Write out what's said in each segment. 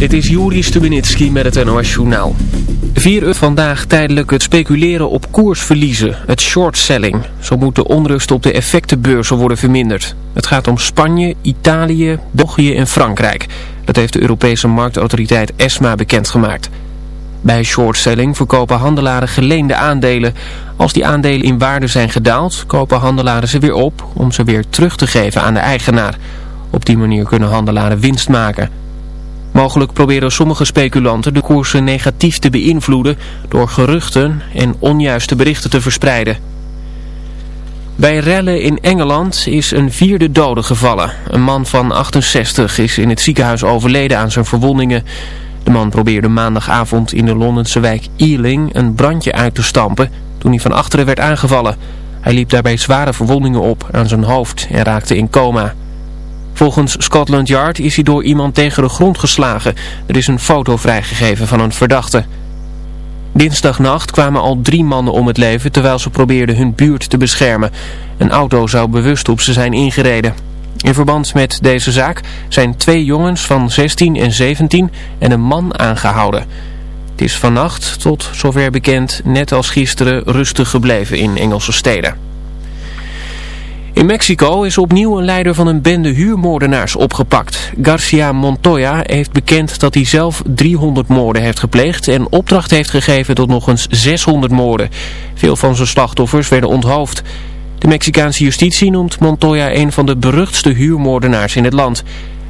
Dit is Juri Stubenitski met het NOS-journaal. Vier vandaag tijdelijk het speculeren op koersverliezen, het short-selling. Zo moet de onrust op de effectenbeurzen worden verminderd. Het gaat om Spanje, Italië, België en Frankrijk. Dat heeft de Europese marktautoriteit ESMA bekendgemaakt. Bij short-selling verkopen handelaren geleende aandelen. Als die aandelen in waarde zijn gedaald, kopen handelaren ze weer op om ze weer terug te geven aan de eigenaar. Op die manier kunnen handelaren winst maken. Mogelijk proberen sommige speculanten de koersen negatief te beïnvloeden door geruchten en onjuiste berichten te verspreiden. Bij rellen in Engeland is een vierde dode gevallen. Een man van 68 is in het ziekenhuis overleden aan zijn verwondingen. De man probeerde maandagavond in de Londense wijk Ealing een brandje uit te stampen toen hij van achteren werd aangevallen. Hij liep daarbij zware verwondingen op aan zijn hoofd en raakte in coma. Volgens Scotland Yard is hij door iemand tegen de grond geslagen. Er is een foto vrijgegeven van een verdachte. Dinsdagnacht kwamen al drie mannen om het leven terwijl ze probeerden hun buurt te beschermen. Een auto zou bewust op ze zijn ingereden. In verband met deze zaak zijn twee jongens van 16 en 17 en een man aangehouden. Het is vannacht, tot zover bekend, net als gisteren rustig gebleven in Engelse steden. In Mexico is opnieuw een leider van een bende huurmoordenaars opgepakt. Garcia Montoya heeft bekend dat hij zelf 300 moorden heeft gepleegd en opdracht heeft gegeven tot nog eens 600 moorden. Veel van zijn slachtoffers werden onthoofd. De Mexicaanse justitie noemt Montoya een van de beruchtste huurmoordenaars in het land.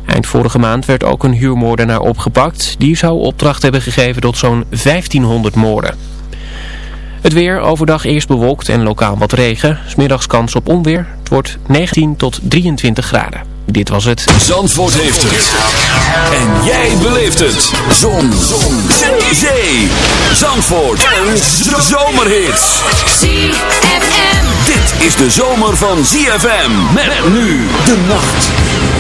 Eind vorige maand werd ook een huurmoordenaar opgepakt. Die zou opdracht hebben gegeven tot zo'n 1500 moorden. Het weer overdag eerst bewolkt en lokaal wat regen. Smiddags kans op onweer. Het wordt 19 tot 23 graden. Dit was het. Zandvoort heeft het. En jij beleeft het. Zon. Zon. Zee. Zandvoort. En zomerhits. ZFM. Dit is de zomer van ZFM. Met nu de nacht.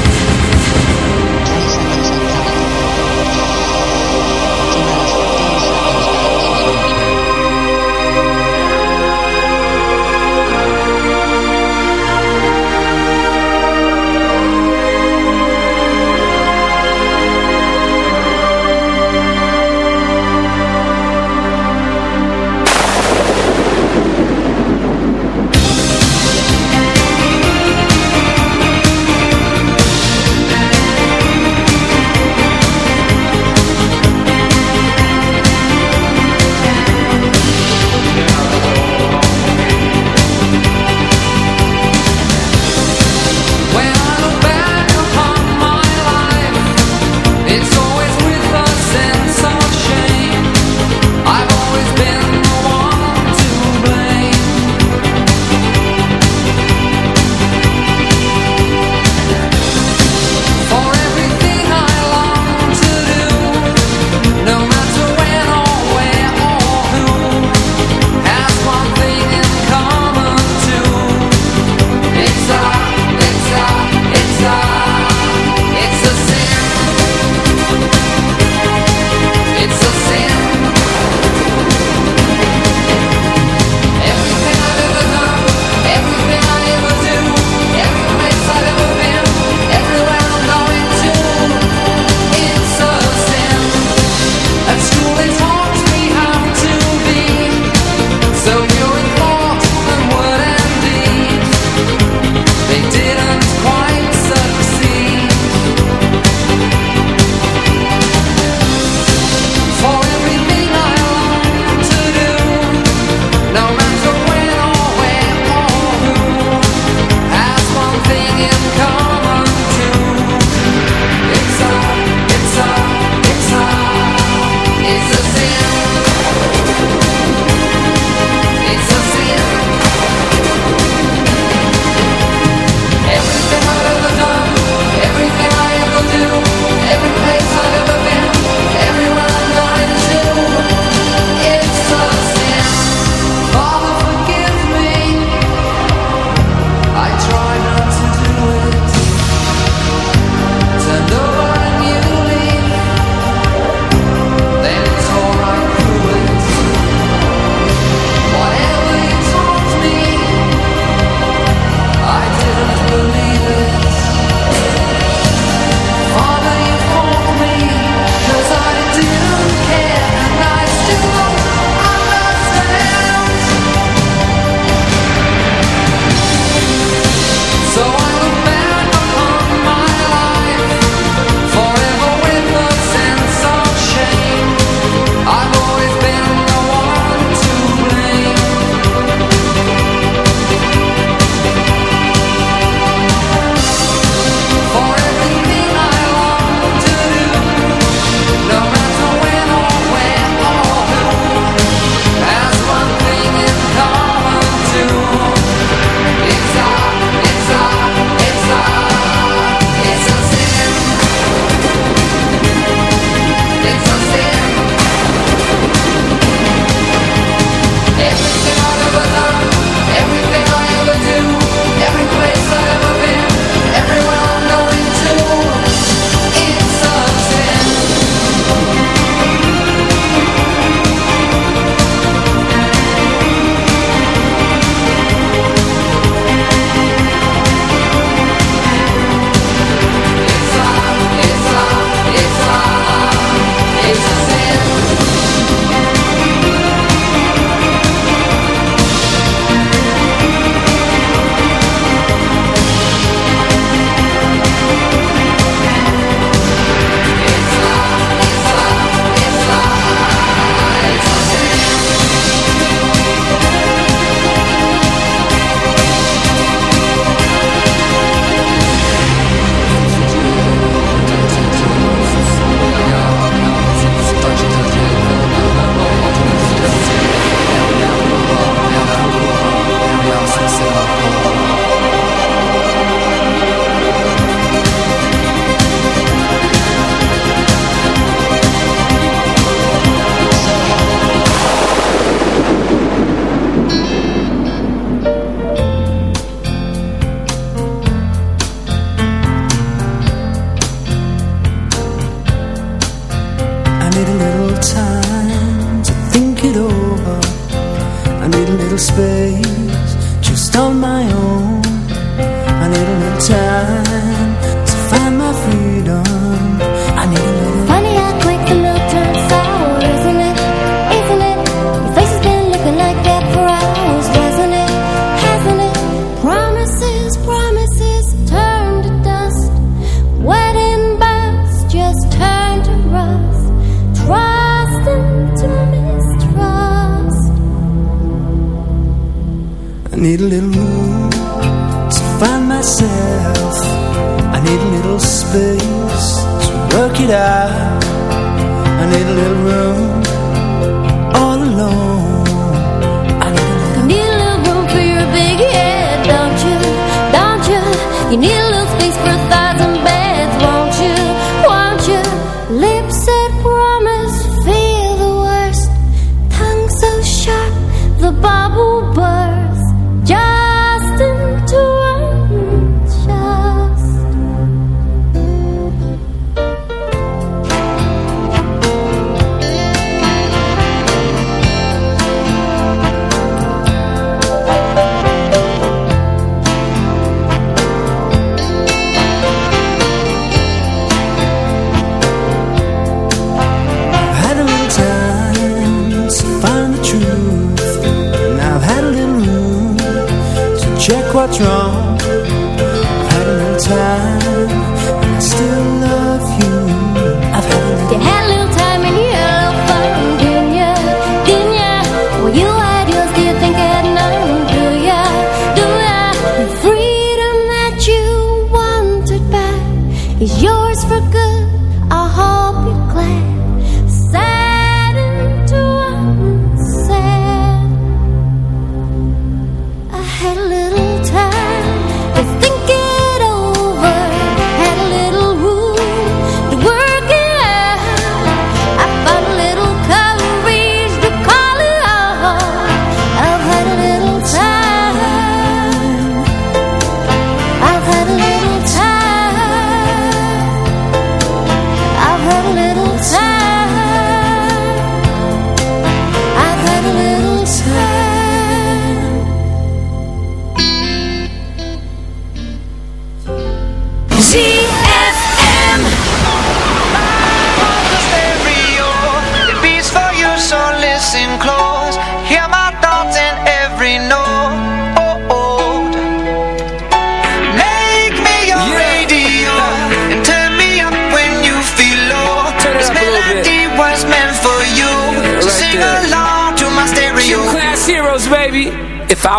had a little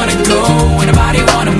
Wanna go, ain't nobody wanna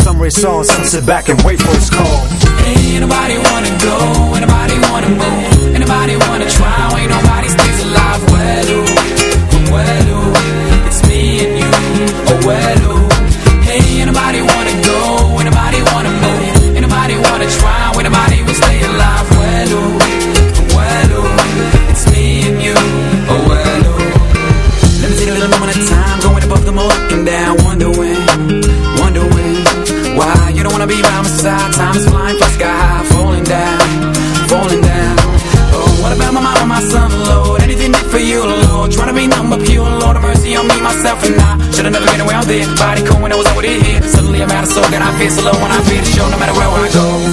some on, some sit back and wait for its call. Ain't nobody wanna go, ain't nobody wanna move, ain't nobody wanna try, ain't nobody stays alive. Well, well, it's me and you, oh well, Should've never been the I'm there. Body cool when I was out with it here. Suddenly I'm out of soul, and I feel so low when I feel the show no matter where I go.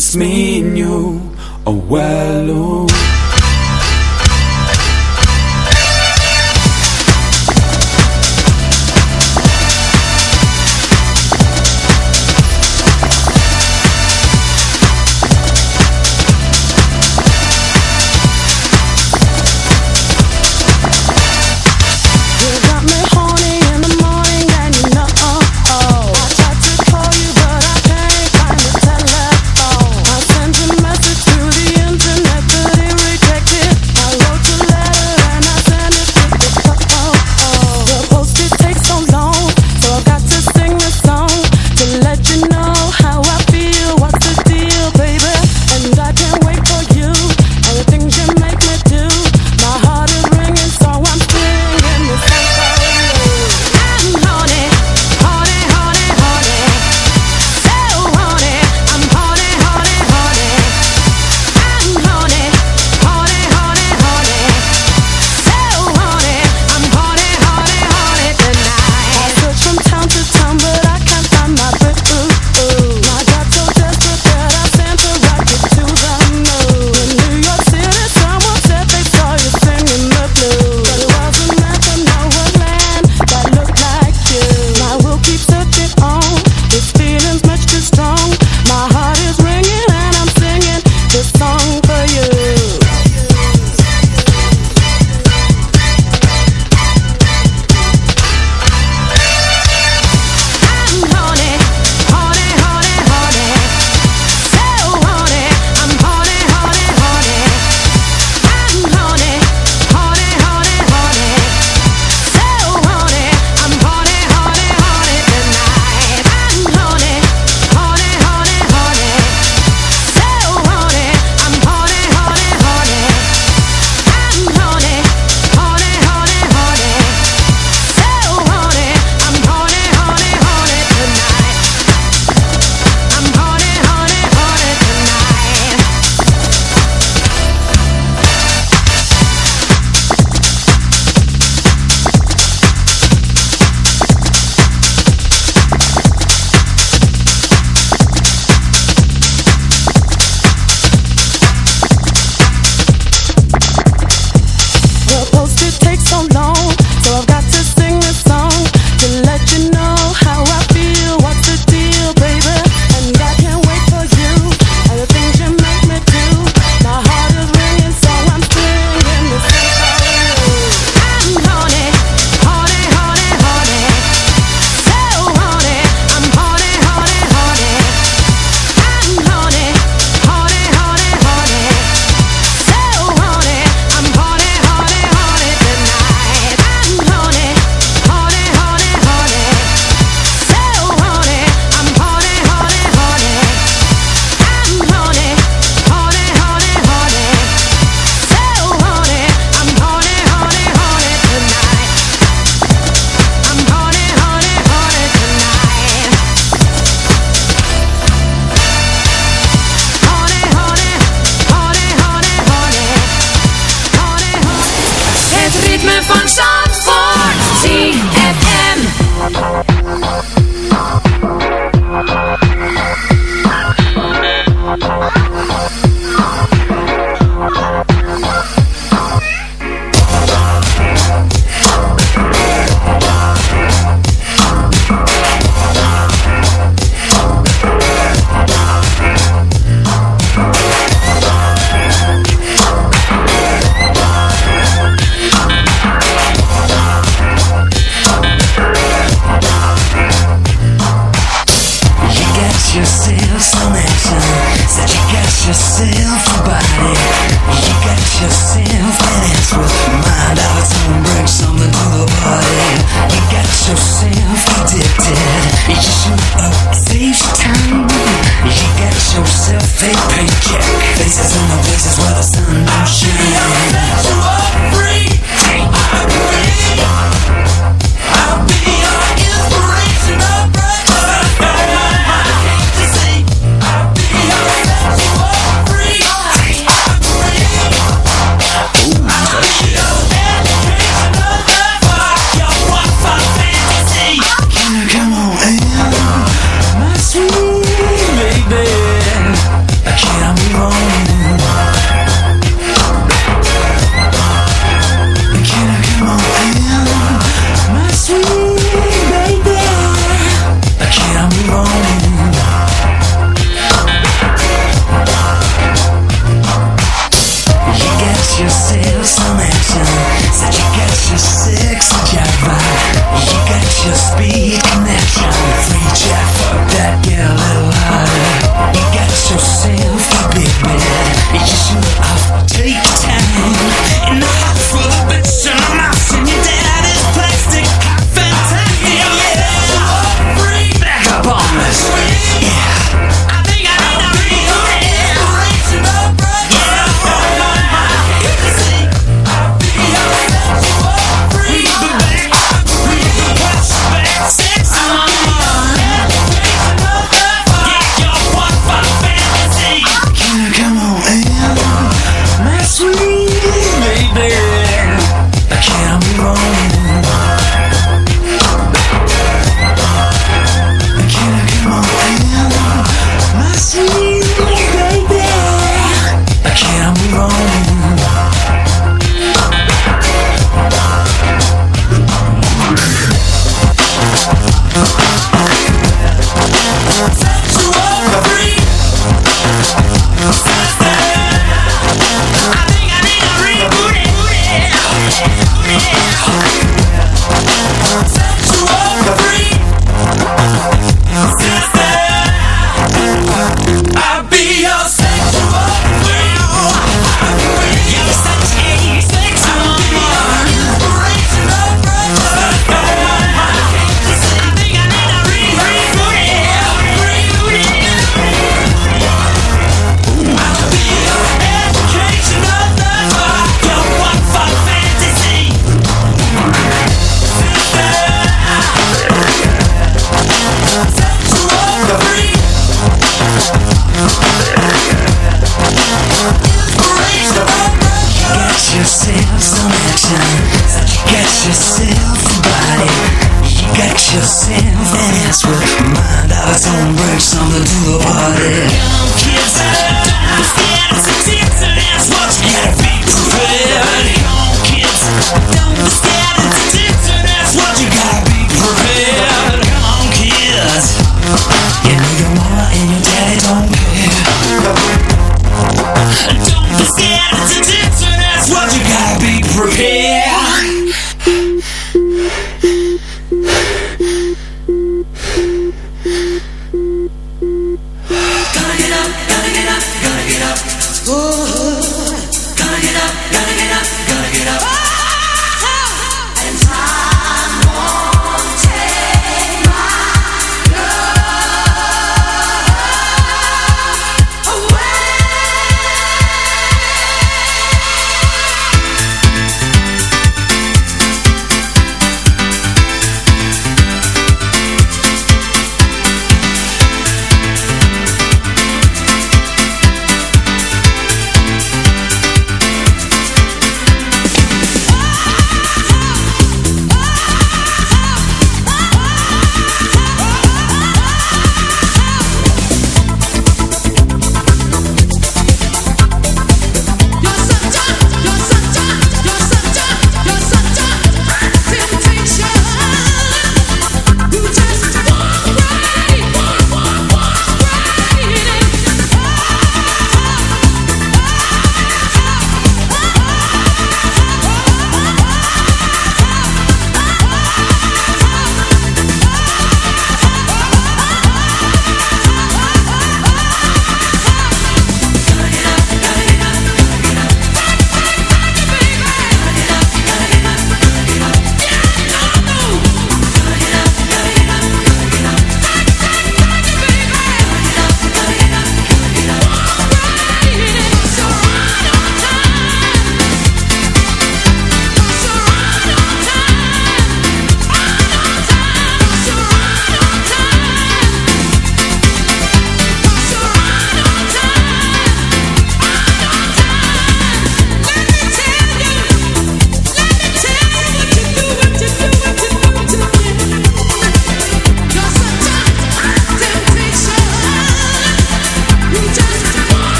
It's me and you. Oh well.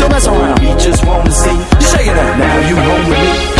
Throw that around. We just wanna see you shaking up. Now you home with me.